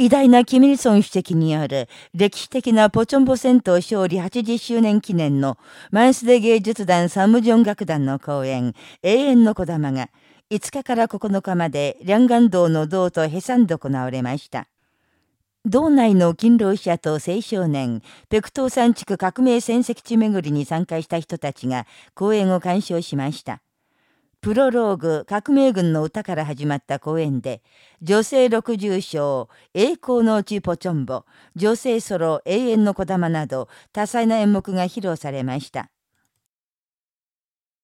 偉大なキミルソン主席による歴史的なポチョンボ戦闘勝利80周年記念のマンスデ芸術団サムジョン楽団の公演永遠の小玉が5日から9日まで両岸道の道とヘサンで行われました。道内の勤労者と青少年、ペクトー山地区革命戦績地巡りに参加した人たちが講演を鑑賞しました。プロローグ革命軍の歌から始まった公演で、女性六十章、栄光のうちポチョンボ、女性ソロ永遠の小玉など多彩な演目が披露されました。